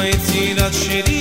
mai ții la cerii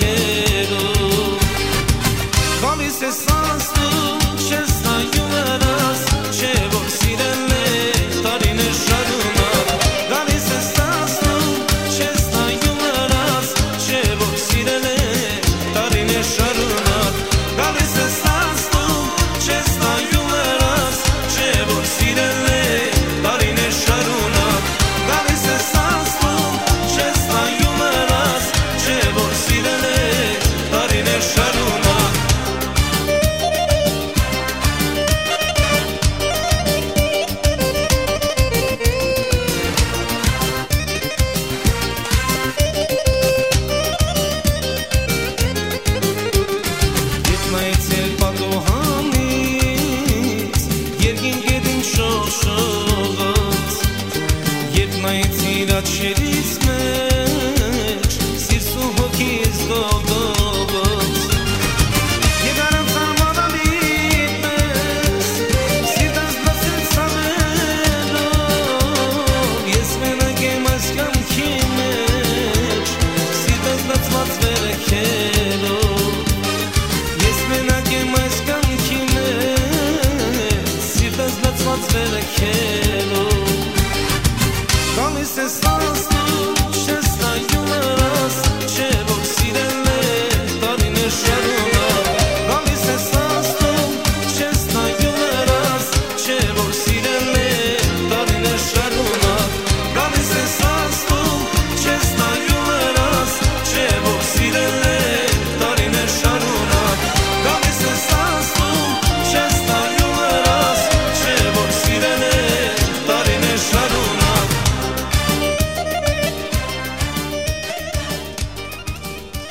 care. This.